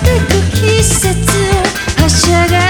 く季節はしゃが